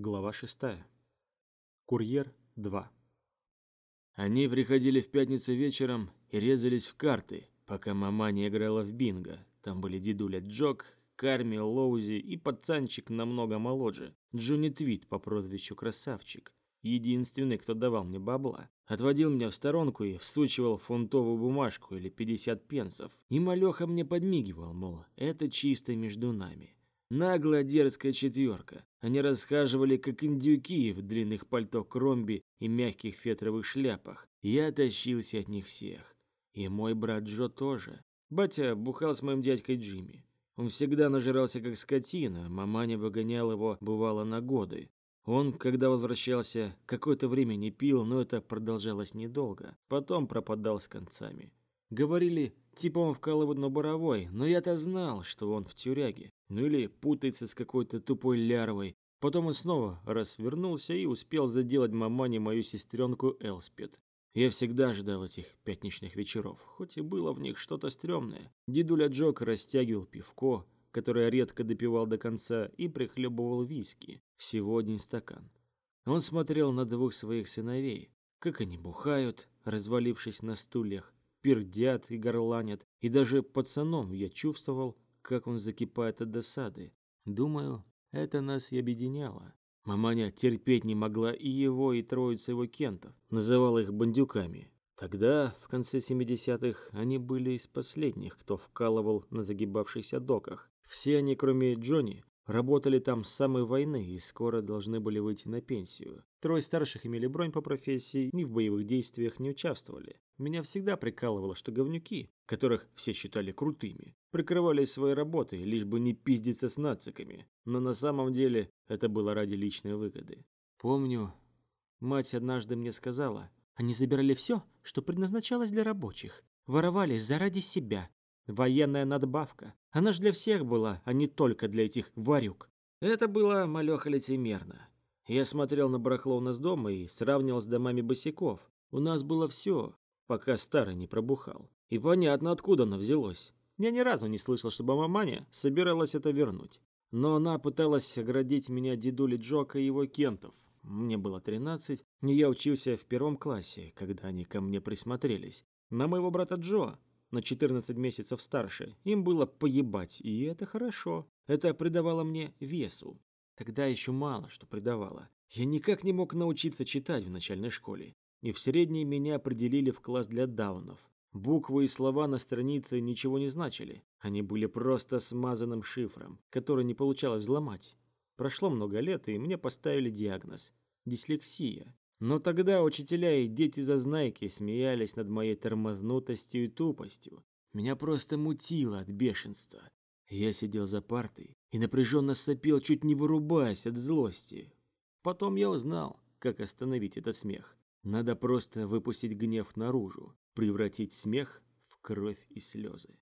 Глава 6. Курьер 2. Они приходили в пятницу вечером и резались в карты, пока мама не играла в бинго. Там были дедуля Джок, Карми, Лоузи и пацанчик намного моложе, Джонни Твит по прозвищу Красавчик. Единственный, кто давал мне бабла. Отводил меня в сторонку и всучивал фунтовую бумажку или 50 пенсов. И малеха мне подмигивал, мол, это чисто между нами. Наглая дерзкая четверка. Они расхаживали, как индюки, в длинных пальто кромби и мягких фетровых шляпах. Я тащился от них всех. И мой брат Джо тоже. Батя бухал с моим дядькой Джимми. Он всегда нажирался, как скотина, маманя выгонял его, бывало, на годы. Он, когда возвращался, какое-то время не пил, но это продолжалось недолго. Потом пропадал с концами. Говорили, типа он вкалывает на буровой, но я-то знал, что он в тюряге. Ну или путается с какой-то тупой лярвой. Потом он снова раз вернулся и успел заделать мамане мою сестренку Элспет. Я всегда ждал этих пятничных вечеров, хоть и было в них что-то стрёмное. Дедуля Джок растягивал пивко, которое редко допивал до конца, и прихлебывал виски, всего один стакан. Он смотрел на двух своих сыновей, как они бухают, развалившись на стульях, пердят и горланят, и даже пацаном я чувствовал, как он закипает от досады. Думаю, это нас и объединяло. Маманя терпеть не могла и его, и троицу его кентов, называла их бандюками. Тогда, в конце 70-х, они были из последних, кто вкалывал на загибавшихся доках. Все они, кроме Джонни, Работали там с самой войны и скоро должны были выйти на пенсию. Трое старших имели бронь по профессии, ни в боевых действиях не участвовали. Меня всегда прикалывало, что говнюки, которых все считали крутыми, прикрывались своей работой, лишь бы не пиздиться с нациками. Но на самом деле это было ради личной выгоды. Помню, мать однажды мне сказала, они забирали все, что предназначалось для рабочих, воровали заради себя, Военная надбавка. Она ж для всех была, а не только для этих варюк. Это было малеха лицемерно. Я смотрел на барахло у нас дома и сравнивал с домами босиков. У нас было все, пока старый не пробухал. И понятно, откуда оно взялось. Я ни разу не слышал, чтобы маманя собиралась это вернуть. Но она пыталась оградить меня дедули Джока и его кентов. Мне было 13, и я учился в первом классе, когда они ко мне присмотрелись. На моего брата Джо на 14 месяцев старше, им было поебать, и это хорошо. Это придавало мне весу. Тогда еще мало что придавало. Я никак не мог научиться читать в начальной школе. И в средней меня определили в класс для даунов. Буквы и слова на странице ничего не значили. Они были просто смазанным шифром, который не получалось взломать. Прошло много лет, и мне поставили диагноз – дислексия. Но тогда учителя и дети-зазнайки смеялись над моей тормознутостью и тупостью. Меня просто мутило от бешенства. Я сидел за партой и напряженно сопел, чуть не вырубаясь от злости. Потом я узнал, как остановить этот смех. Надо просто выпустить гнев наружу, превратить смех в кровь и слезы.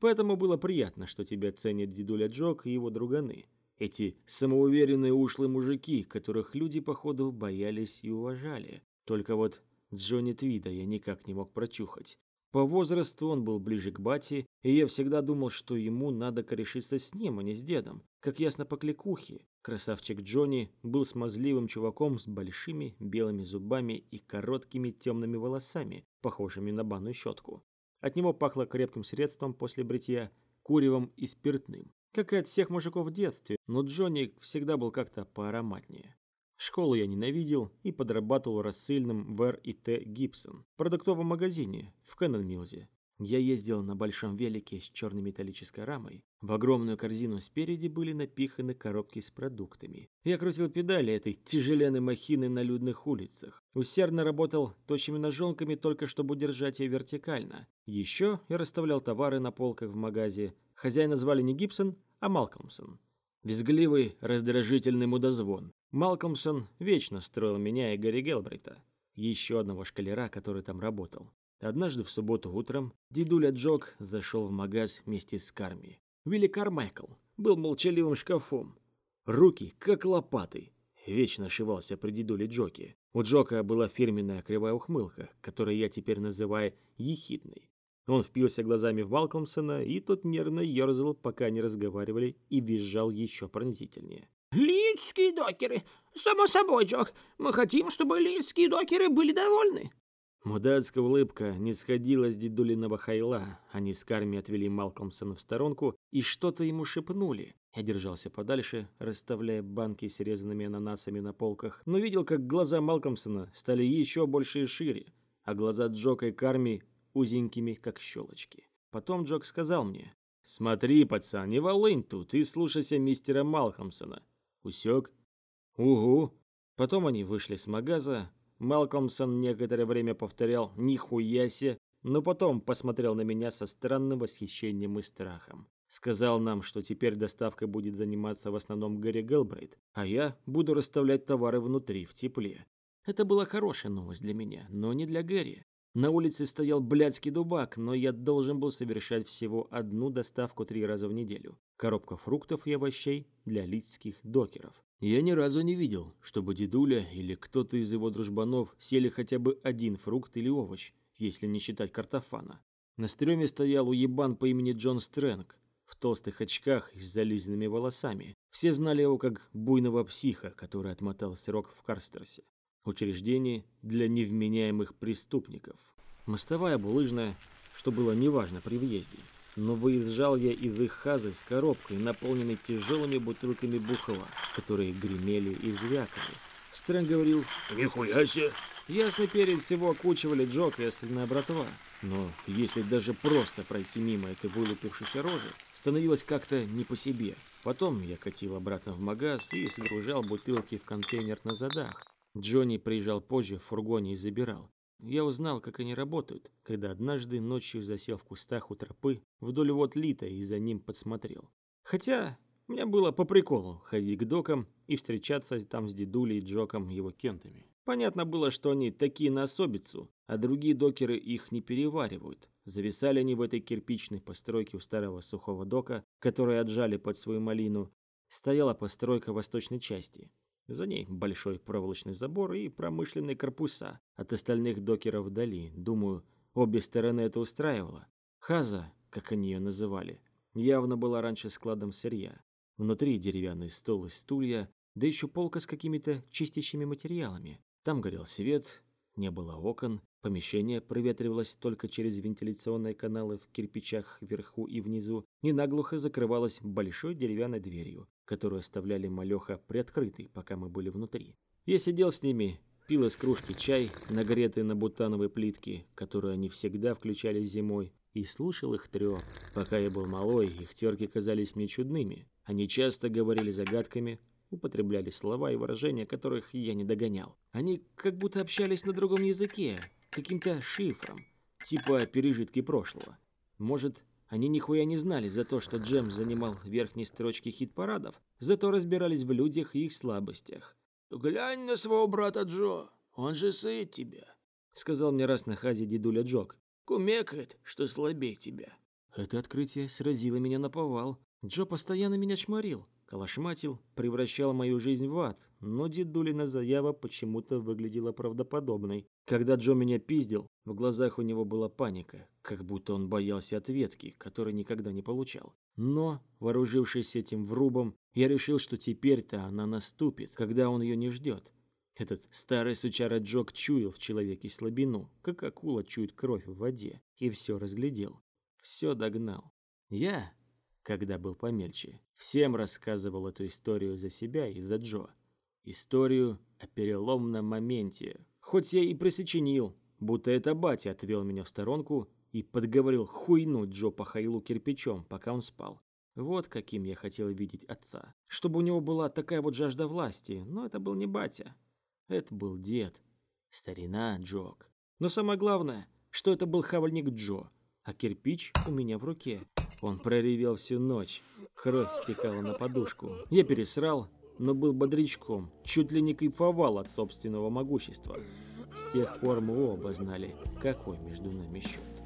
Поэтому было приятно, что тебя ценят дедуля Джок и его друганы. Эти самоуверенные ушлые мужики, которых люди, походу, боялись и уважали. Только вот Джонни Твида я никак не мог прочухать. По возрасту он был ближе к бате, и я всегда думал, что ему надо корешиться с ним, а не с дедом. Как ясно по кликухе, красавчик Джонни был смазливым чуваком с большими белыми зубами и короткими темными волосами, похожими на банную щетку. От него пахло крепким средством после бритья, куревом и спиртным как и от всех мужиков в детстве, но Джонни всегда был как-то поароматнее. Школу я ненавидел и подрабатывал рассыльным в Р&Т Гибсон, продуктовом магазине в Кэннон Милзе. Я ездил на большом велике с черной металлической рамой. В огромную корзину спереди были напиханы коробки с продуктами. Я крутил педали этой тяжеленной махины на людных улицах. Усердно работал точными ножонками, только чтобы удержать ее вертикально. Еще я расставлял товары на полках в магазе. Хозяина звали не Гибсон, а Малкомсон. Визгливый, раздражительный мудозвон. Малкомсон вечно строил меня и Гарри Гелбрейта, еще одного шкалера, который там работал. Однажды в субботу утром дедуля Джок зашел в магаз вместе с Карми. Уилли Кармайкл был молчаливым шкафом. Руки, как лопаты. Вечно ошивался при дедуле Джоке. У Джока была фирменная кривая ухмылка, которую я теперь называю ехидной. Он впился глазами в Малкомсона, и тот нервно ерзал, пока они разговаривали, и визжал еще пронзительнее. Лидские докеры! Само собой, Джок, мы хотим, чтобы лидские докеры были довольны. Мудацкая улыбка не сходила с дедулиного хайла. Они с Карми отвели Малкомсона в сторонку и что-то ему шепнули. Я держался подальше, расставляя банки с резанными ананасами на полках, но видел, как глаза Малкомсона стали еще больше и шире, а глаза Джока и Карми узенькими, как щелочки. Потом Джок сказал мне, «Смотри, пацан, не волынь тут и слушайся мистера Малкомсона». Усек? Угу. Потом они вышли с магаза. Малкомсон некоторое время повторял «Нихуя се», но потом посмотрел на меня со странным восхищением и страхом. Сказал нам, что теперь доставкой будет заниматься в основном Гэри Гелбрейт, а я буду расставлять товары внутри, в тепле. Это была хорошая новость для меня, но не для Гэри. На улице стоял блядский дубак, но я должен был совершать всего одну доставку три раза в неделю. Коробка фруктов и овощей для лидских докеров. Я ни разу не видел, чтобы дедуля или кто-то из его дружбанов сели хотя бы один фрукт или овощ, если не считать картофана. На стреме стоял уебан по имени Джон Стрэнг, в толстых очках и с зализанными волосами. Все знали его как буйного психа, который отмотал срок в Карстерсе. Учреждение для невменяемых преступников. Мостовая булыжная, что было неважно при въезде. Но выезжал я из их хазы с коробкой, наполненной тяжелыми бутылками бухла, которые гремели и звякали. Стрэнг говорил «Нихуя себе!» Ясно, перед всего окучивали Джок и остальная братва. Но если даже просто пройти мимо этой вылупившейся рожи, становилось как-то не по себе. Потом я катил обратно в магаз и сгружал бутылки в контейнер на задах. Джонни приезжал позже в фургоне и забирал. Я узнал, как они работают, когда однажды ночью засел в кустах у тропы вдоль вот Лита и за ним подсмотрел. Хотя мне было по приколу ходить к докам и встречаться там с дедулей, Джоком, его кентами. Понятно было, что они такие на особицу, а другие докеры их не переваривают. Зависали они в этой кирпичной постройке у старого сухого дока, который отжали под свою малину. Стояла постройка восточной части. За ней большой проволочный забор и промышленные корпуса. От остальных докеров вдали. Думаю, обе стороны это устраивало. Хаза, как они ее называли, явно была раньше складом сырья. Внутри деревянный стол и стулья, да еще полка с какими-то чистящими материалами. Там горел свет, не было окон, помещение проветривалось только через вентиляционные каналы в кирпичах вверху и внизу и наглухо закрывалось большой деревянной дверью, которую оставляли малеха приоткрытой, пока мы были внутри. Я сидел с ними, пил из кружки чай, нагретый на бутановой плитке, которую они всегда включали зимой, и слушал их трёп. Пока я был малой, их терки казались мне чудными. Они часто говорили загадками, употребляли слова и выражения, которых я не догонял. Они как будто общались на другом языке, каким-то шифром, типа пережитки прошлого. Может, они нихуя не знали за то, что Джем занимал верхние строчки хит-парадов, зато разбирались в людях и их слабостях. «Глянь на своего брата Джо, он же сыт тебя», — сказал мне раз на хазе дедуля Джок. «Кумекает, что слабее тебя». Это открытие сразило меня на повал. Джо постоянно меня чморил, Калашматил превращал мою жизнь в ад, но дедулина заява почему-то выглядела правдоподобной. Когда Джо меня пиздил, в глазах у него была паника, как будто он боялся ответки, которой никогда не получал. Но, вооружившись этим врубом, я решил, что теперь-то она наступит, когда он ее не ждет. Этот старый сучара Джок чуял в человеке слабину, как акула чует кровь в воде, и все разглядел. Все догнал. Я когда был помельче. Всем рассказывал эту историю за себя и за Джо. Историю о переломном моменте. Хоть я и просочинил, будто это батя отвел меня в сторонку и подговорил хуйнуть Джо по хайлу кирпичом, пока он спал. Вот каким я хотел видеть отца. Чтобы у него была такая вот жажда власти, но это был не батя. Это был дед. Старина Джок. Но самое главное, что это был хавальник Джо, а кирпич у меня в руке. Он проревел всю ночь. Кровь стекала на подушку. Я пересрал, но был бодрячком, чуть ли не кайфовал от собственного могущества. С тех пор мы оба знали, какой между нами счет.